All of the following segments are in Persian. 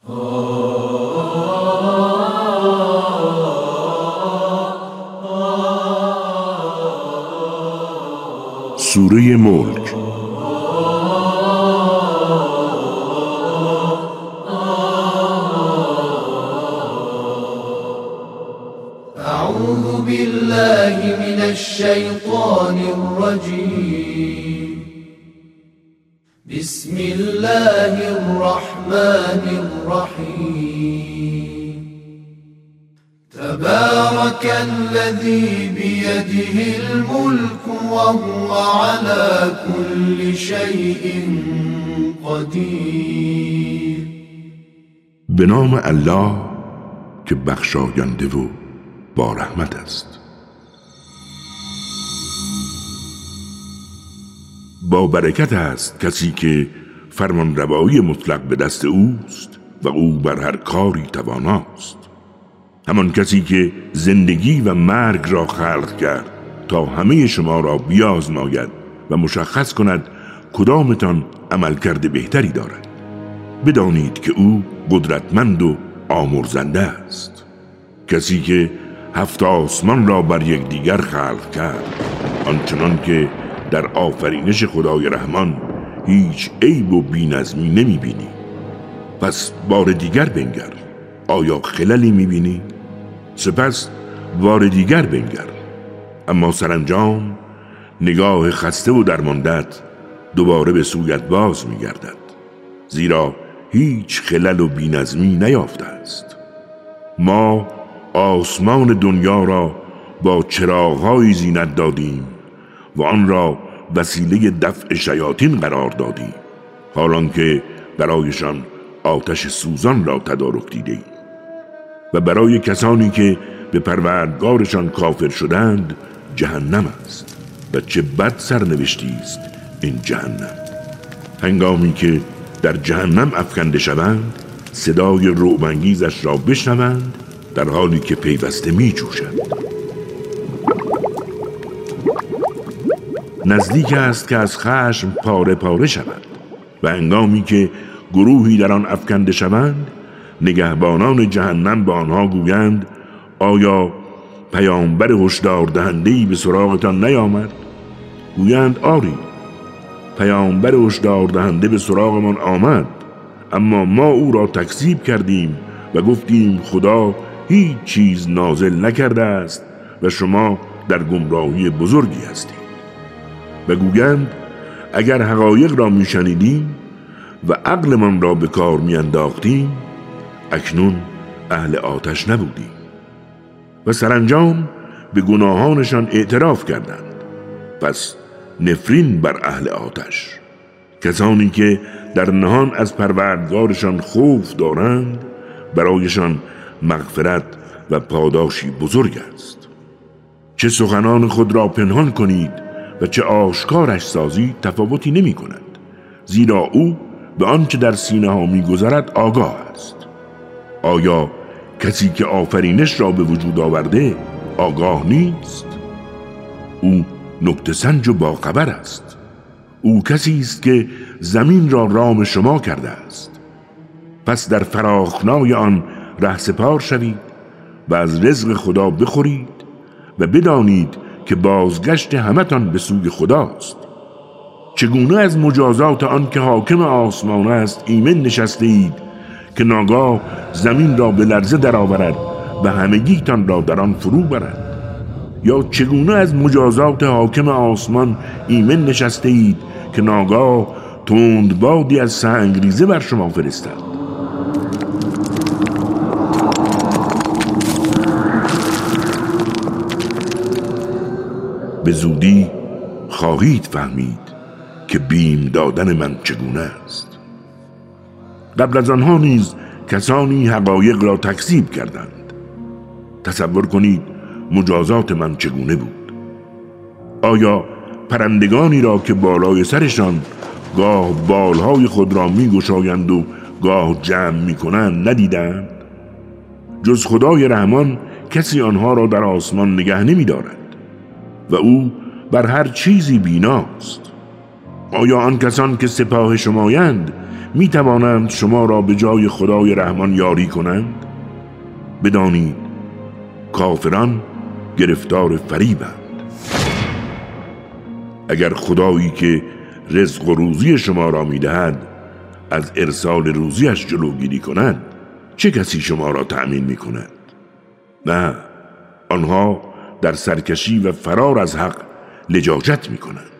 سوره ملک. أعوذ بالله من الشيطان الرجيم. بسم الله الرحمن الرحيم. تبارك الذي بيده الملك وهو على كل شيء قدير. به نام الله که بخشاینده و با رحمت است. با برکت است کسی که فرمان روایی مطلق به دست اوست و او بر هر کاری تواناست. همان کسی که زندگی و مرگ را خلق کرد تا همه شما را بیازماید و مشخص کند کدامتان عمل کرده بهتری دارد. بدانید که او قدرتمند و آمرزنده است. کسی که هفت آسمان را بر یکدیگر خلق کرد آنچنان که در آفرینش خدای رحمان هیچ عیب و بینظمی نمی بینی پس بار دیگر بنگر. آیا خللی می بینی؟ سپس بار دیگر بنگر. اما سرانجام نگاه خسته و درماندت دوباره به سویت باز می گردد زیرا هیچ خلل و بینظمی نیافته است. ما آسمان دنیا را با چراغهای زینت دادیم و آن را وسیله دفع شیاطین قرار دادیم. حالان که برایشان آتش سوزان را تدارک دیده و برای کسانی که به پروردگارشان کافر شدند جهنم است. و چه بد سرنوشتی است این جهنم. هنگامی که در جهنم افکنده شوند صدای روبنگیزش را بشنوند در حالی که پیوسته می جوشند نزدیک است که از خشم پاره پاره شود. و هنگامی که گروهی در آن افکنده شوند نگهبانان جهنم به آنها گویند آیا پیامبر هشدار دهنده به سراغتان نیامد؟ گویند آری پیامبر هشدار دهنده به سراغمان آمد اما ما او را تکذیب کردیم و گفتیم خدا هیچ چیز نازل نکرده است و شما در گمراهی بزرگی هستید. و گویند اگر حقایق را میشنیدیم و عقلمان را به کار میانداختیم اکنون اهل آتش نبودیم و سرانجام به گناهانشان اعتراف کردند. پس نفرین بر اهل آتش کسانی که در نهان از پروردگارشان خوف دارند برایشان مغفرت و پاداشی بزرگ است. چه سخنان خود را پنهان کنید و چه آشکارش سازی تفاوتی نمی کند زیرا او به آنچه در سینه ها می گذرد آگاه است. آیا کسی که آفرینش را به وجود آورده آگاه نیست؟ او نکته سنج و باخبر است. او کسی است که زمین را رام شما کرده است. پس در فراخنای آن رهسپار شوید و از رزق خدا بخورید و بدانید که بازگشت همتان به سوی خداست. چگونه از مجازات آن که حاکم آسمان است ایمن نشسته اید که ناگاه زمین را به لرزه درآورد و همگیتان را در آن فرو برد؟ یا چگونه از مجازات حاکم آسمان ایمن نشسته اید که ناگاه تند بادی از سنگریزه بر شما فرستد؟ به زودی خواهید فهمید که بیم دادن من چگونه است؟ قبل از آنها نیز کسانی حقایق را تکذیب کردند. تصور کنید مجازات من چگونه بود. آیا پرندگانی را که بالای سرشان گاه بالهای خود را می گشایند و گاه جمع می کنند ندیدند؟ جز خدای رحمان کسی آنها را در آسمان نگه نمی دارد و او بر هر چیزی بیناست. آیا آن کسان که سپاه شمایند می توانند شما را به جای خدای رحمان یاری کنند؟ بدانید کافران گرفتار فریبند. اگر خدایی که رزق و روزی شما را می‌دهد از ارسال روزیش جلوگیری کند چه کسی شما را تأمین می کند؟ نه آنها در سرکشی و فرار از حق لجاجت می کنند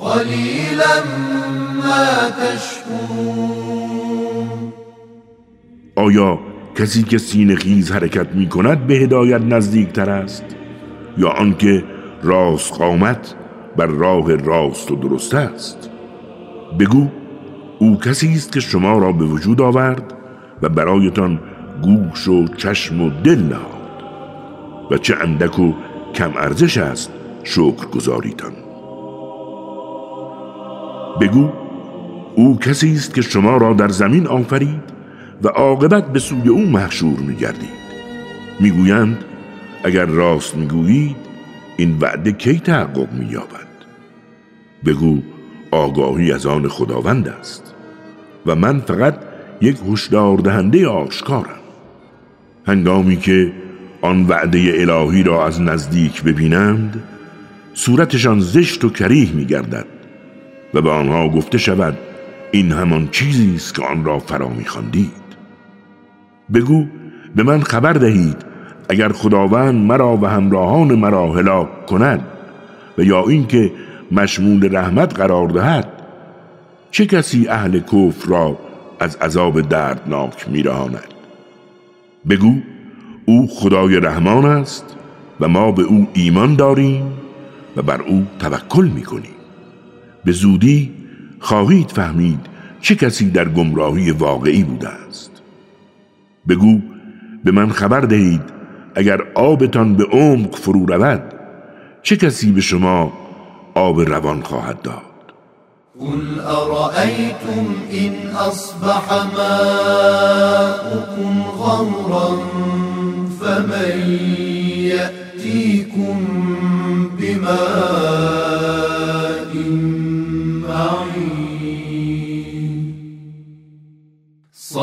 قليلا ما تشكرون آیا کسی که سینه خیز حرکت می کند به هدایت نزدیک تر است؟ یا آنکه راست قامت بر راه راست و درست است؟ بگو او کسی است که شما را به وجود آورد و برایتان گوش و چشم و دل نهاد و چه اندک و کم ارزش است شکر گذاریتان بگو او کسی است که شما را در زمین آفرید و عاقبت به سوی او محشور میگردید. می‌گویند اگر راست می‌گویید این وعده کی تحقق مییابد؟ بگو آگاهی از آن خداوند است و من فقط یک هشدار دهنده آشکارم. هنگامی که آن وعده الهی را از نزدیک ببینند صورتشان زشت و کریه می گردد و به آنها گفته شود این همان چیزی است که آن را فرا میخواندید. بگو به من خبر دهید اگر خداوند مرا و همراهان مرا هلاک کند و یا اینکه مشمول رحمت قرار دهد چه کسی اهل کفر را از عذاب دردناک میرهاند؟ بگو او خدای رحمان است و ما به او ایمان داریم و بر او توکل می‌کنیم. به زودی خواهید فهمید چه کسی در گمراهی واقعی بوده است. بگو به من خبر دهید اگر آبتان به عمق فرو رود چه کسی به شما آب روان خواهد داد؟ قل أرأيتم إن أصبح ماؤكم غورا فمن يأتيكم بماء